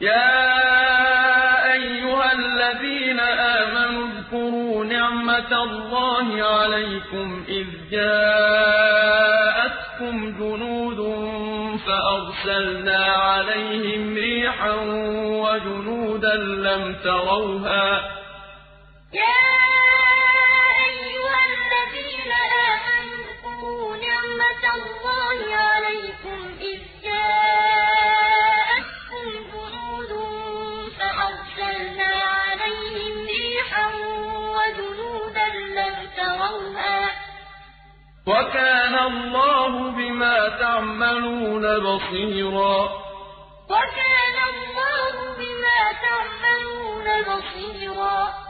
يَا أَيُّهَا الَّذِينَ آمَنُوا اذْكُرُوا نِعْمَةَ اللَّهِ عَلَيْكُمْ إِذْ جَاءَتْكُمْ جُنُودٌ فَأَرْسَلْنَا عَلَيْهِمْ رِيحًا وَجُنُودًا لَّمْ تَرَوْهَا ۚ يَا أَيُّهَا الَّذِينَ آمَنُوا اذْكُرُوا نِعْمَةَ اللَّهِ عَلَيْكُمْ وَكَانَ اللَّهُ بِمَا تَعْمَلُونَ بَصِيرًا. وَكَانَ اللَّهُ بِمَا تَعْمَلُونَ بَصِيرًا.